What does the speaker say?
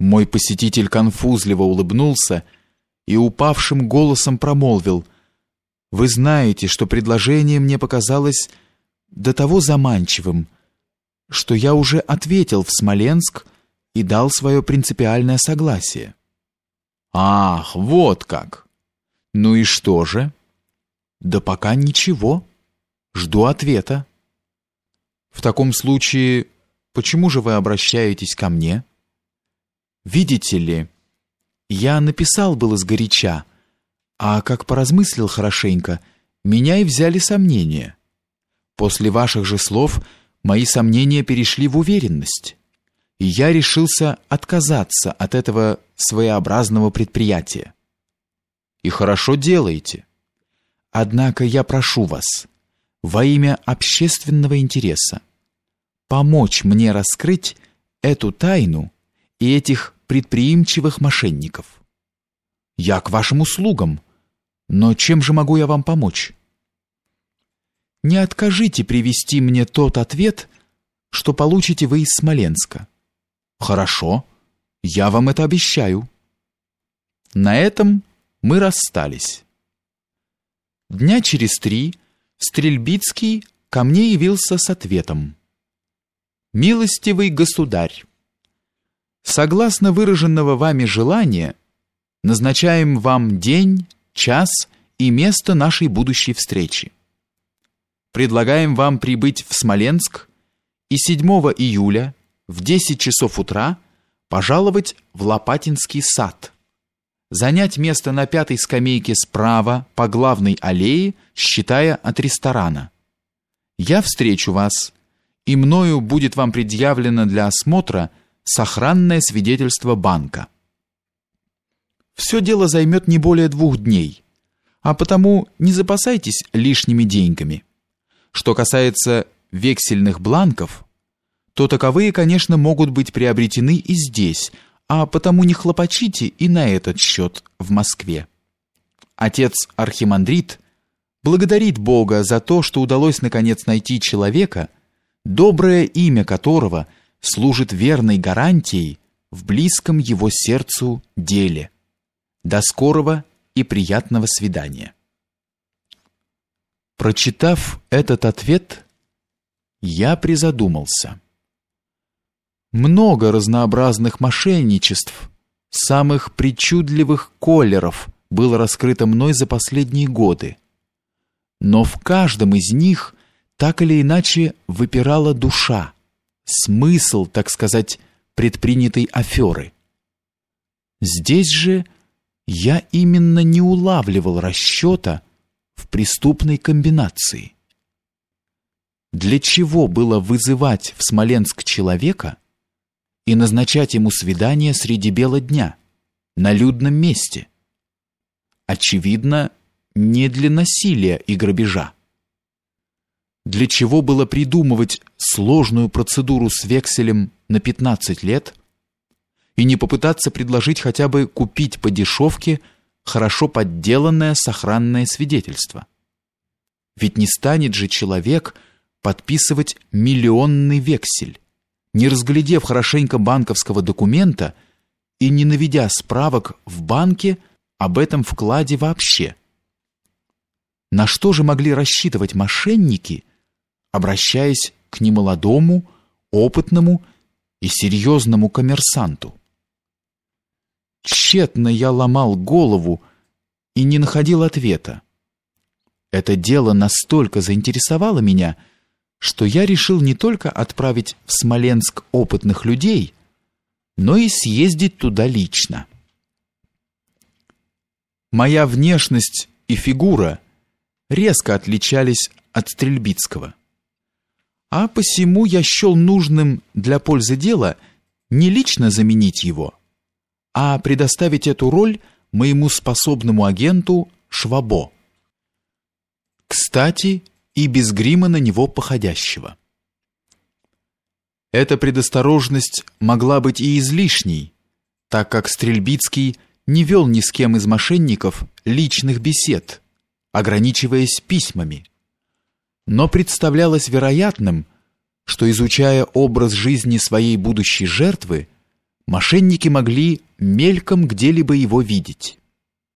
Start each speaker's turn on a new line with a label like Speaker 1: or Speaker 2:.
Speaker 1: Мой посетитель конфузливо улыбнулся и упавшим голосом промолвил: "Вы знаете, что предложение мне показалось до того заманчивым, что я уже ответил в Смоленск и дал свое принципиальное согласие". Ах, вот как. Ну и что же? Да пока ничего. Жду ответа. В таком случае, почему же вы обращаетесь ко мне? Видите ли, я написал было сгоряча, а как поразмыслил хорошенько, меня и взяли сомнения. После ваших же слов мои сомнения перешли в уверенность, и я решился отказаться от этого своеобразного предприятия. И хорошо делаете. Однако я прошу вас, во имя общественного интереса, помочь мне раскрыть эту тайну, и этих предприимчивых мошенников. Я к вашим услугам, но чем же могу я вам помочь? Не откажите привести мне тот ответ, что получите вы из Смоленска. Хорошо, я вам это обещаю. На этом мы расстались. Дня через три Стрельбицкий ко мне явился с ответом. Милостивый государь, Согласно выраженного вами желания, назначаем вам день, час и место нашей будущей встречи. Предлагаем вам прибыть в Смоленск и 7 июля в 10 часов утра пожаловать в Лопатинский сад, занять место на пятой скамейке справа по главной аллее, считая от ресторана. Я встречу вас, и мною будет вам предъявлено для осмотра сохранное свидетельство банка. Все дело займет не более двух дней, а потому не запасайтесь лишними деньгами. Что касается вексельных бланков, то таковые, конечно, могут быть приобретены и здесь, а потому не хлопочите и на этот счет в Москве. Отец Архимандрит благодарит Бога за то, что удалось наконец найти человека, доброе имя которого – служит верной гарантией в близком его сердцу деле. До скорого и приятного свидания. Прочитав этот ответ, я призадумался. Много разнообразных мошенничеств, самых причудливых колеров было раскрыто мной за последние годы. Но в каждом из них так или иначе выпирала душа смысл, так сказать, предпринятой аферы. Здесь же я именно не улавливал расчета в преступной комбинации. Для чего было вызывать в Смоленск человека и назначать ему свидание среди бела дня на людном месте? Очевидно, не для насилия и грабежа. Для чего было придумывать сложную процедуру с векселем на 15 лет и не попытаться предложить хотя бы купить по дешевке хорошо подделанное сохранное свидетельство? Ведь не станет же человек подписывать миллионный вексель, не разглядев хорошенько банковского документа и не наведя справок в банке об этом вкладе вообще. На что же могли рассчитывать мошенники – обращаясь к немолодому, опытному и серьезному коммерсанту. Тщетно я ломал голову и не находил ответа. Это дело настолько заинтересовало меня, что я решил не только отправить в Смоленск опытных людей, но и съездить туда лично. Моя внешность и фигура резко отличались от Стрельбицкого а посему я счел нужным для пользы дела не лично заменить его, а предоставить эту роль моему способному агенту Швабо. Кстати, и без грима на него походящего. Эта предосторожность могла быть и излишней, так как Стрельбицкий не вел ни с кем из мошенников личных бесед, ограничиваясь письмами но представлялось вероятным, что изучая образ жизни своей будущей жертвы, мошенники могли мельком где-либо его видеть.